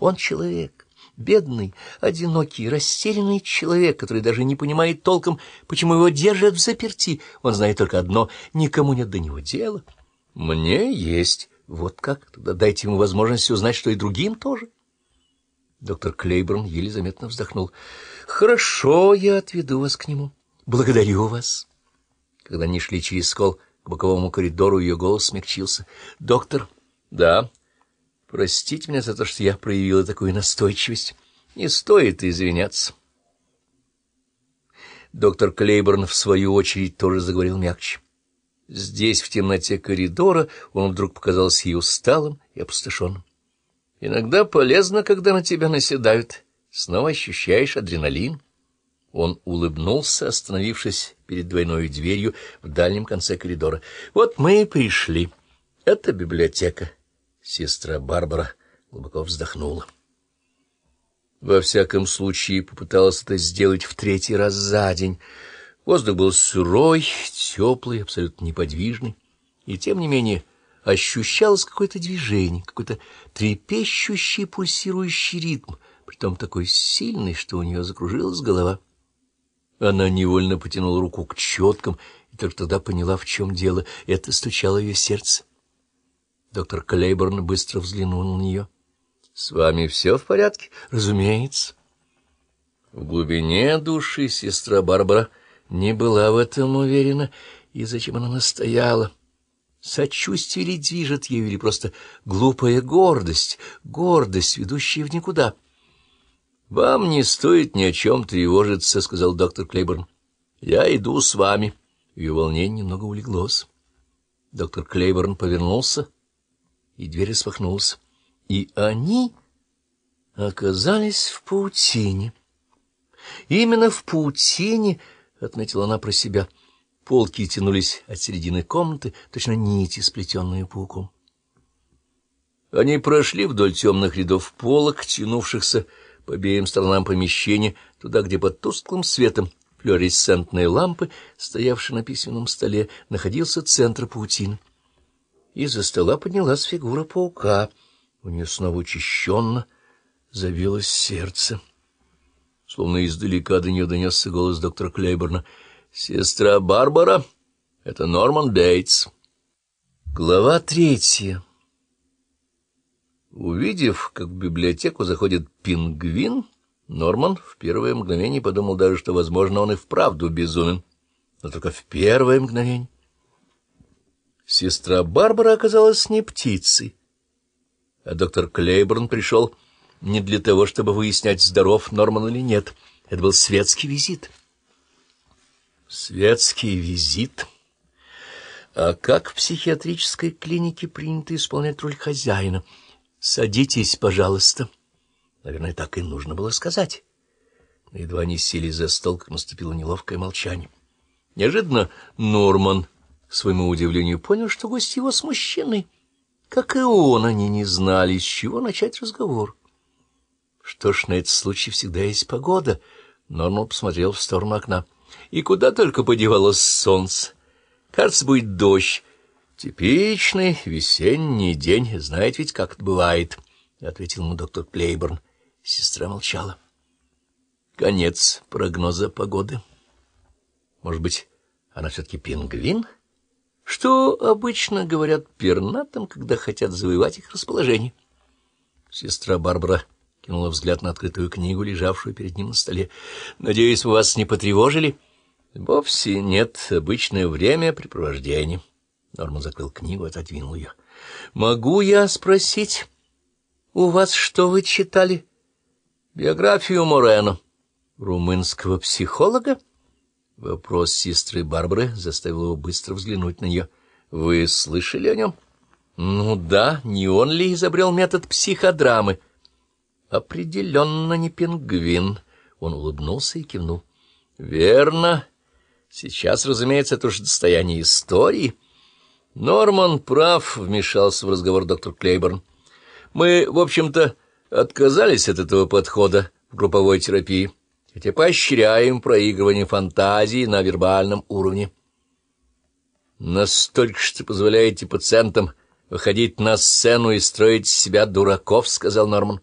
Он человек, бедный, одинокий, растерянный человек, который даже не понимает толком, почему его держат в заперти. Он знает только одно — никому нет до него дела. Мне есть. Вот как? Тогда дайте ему возможность узнать, что и другим тоже. Доктор Клейборн еле заметно вздохнул. — Хорошо, я отведу вас к нему. Благодарю вас. Когда они шли через скол к боковому коридору, ее голос смягчился. — Доктор? — Да. — Простите меня за то, что я проявила такую настойчивость. Не стоит извиняться. Доктор Клейборн, в свою очередь, тоже заговорил мягче. Здесь, в темноте коридора, он вдруг показался ей усталым и опустошенным. Иногда полезно, когда на тебя наседают. Снова ощущаешь адреналин. Он улыбнулся, остановившись перед двойной дверью в дальнем конце коридора. Вот мы и пришли. Это библиотека. Сестра Барбара глубоко вздохнула. Во всяком случае, попыталась это сделать в третий раз за день. Воздух был сырой, теплый, абсолютно неподвижный, и, тем не менее, ощущалось какое-то движение, какой-то трепещущий, пульсирующий ритм, притом такой сильный, что у нее закружилась голова. Она невольно потянула руку к четкам и только тогда поняла, в чем дело. Это стучало ее сердце. Доктор Клейборн быстро взглянул на нее. — С вами все в порядке? — Разумеется. В глубине души сестра Барбара не была в этом уверена, и зачем она настояла. — Сочувствие ли движет ею, или просто глупая гордость, гордость, ведущая в никуда? — Вам не стоит ни о чем тревожиться, — сказал доктор Клейборн. — Я иду с вами. Ее волнение немного улеглось. Доктор Клейборн повернулся, и дверь распахнулась. И они оказались в паутине. Именно в паутине, — отметила она про себя, — Полки тянулись от середины комнаты, точно нити, сплетенные пауком. Они прошли вдоль темных рядов полок, тянувшихся по обеим сторонам помещения, туда, где под тусклым светом флуоресцентной лампы, стоявшей на письменном столе, находился центр паутины. Из-за стола поднялась фигура паука. У нее снова учащенно забилось сердце. Словно издалека до нее донесся голос доктора Клейборна — Сестра Барбара — это Норман Бейтс. Глава третья. Увидев, как в библиотеку заходит пингвин, Норман в первое мгновение подумал даже, что, возможно, он и вправду безумен. Но только в первое мгновение. Сестра Барбара оказалась не птицей, а доктор Клейборн пришел не для того, чтобы выяснять, здоров Норман или нет. Это был светский визит. Светский визит. А как в психиатрической клинике принято исполнять роль хозяина? Садитесь, пожалуйста. Наверное, так и нужно было сказать. Едва они сели за стол, как наступило неловкое молчание. Неожиданно Норман, к своему удивлению, понял, что гости его смущены. Как и он, они не знали, с чего начать разговор. Что ж, на этот случай всегда есть погода. Норман посмотрел в сторону окна. И куда только подевалось солнце. Кажется, будет дождь. Типичный весенний день, знаете ведь, как это бывает, — ответил ему доктор Плейборн. Сестра молчала. Конец прогноза погоды. Может быть, она все-таки пингвин? Что обычно говорят пернатым, когда хотят завоевать их расположение? Сестра Барбара кинула взгляд на открытую книгу, лежавшую перед ним на столе. — Надеюсь, мы вас не потревожили? —— Вовсе нет. Обычное времяпрепровождение. Норман закрыл книгу, отодвинул ее. — Могу я спросить, у вас что вы читали? — Биографию Морено. — Румынского психолога? Вопрос сестры Барбары заставил его быстро взглянуть на нее. — Вы слышали о нем? — Ну да, не он ли изобрел метод психодрамы? — Определенно не пингвин. Он улыбнулся и кивнул. — Верно. Сейчас, разумеется, это уже достояние истории. Норман прав, — вмешался в разговор доктор Клейборн. Мы, в общем-то, отказались от этого подхода в групповой терапии, хотя поощряем проигрывание фантазии на вербальном уровне. Настолько, что позволяете пациентам выходить на сцену и строить себя дураков, — сказал Норман.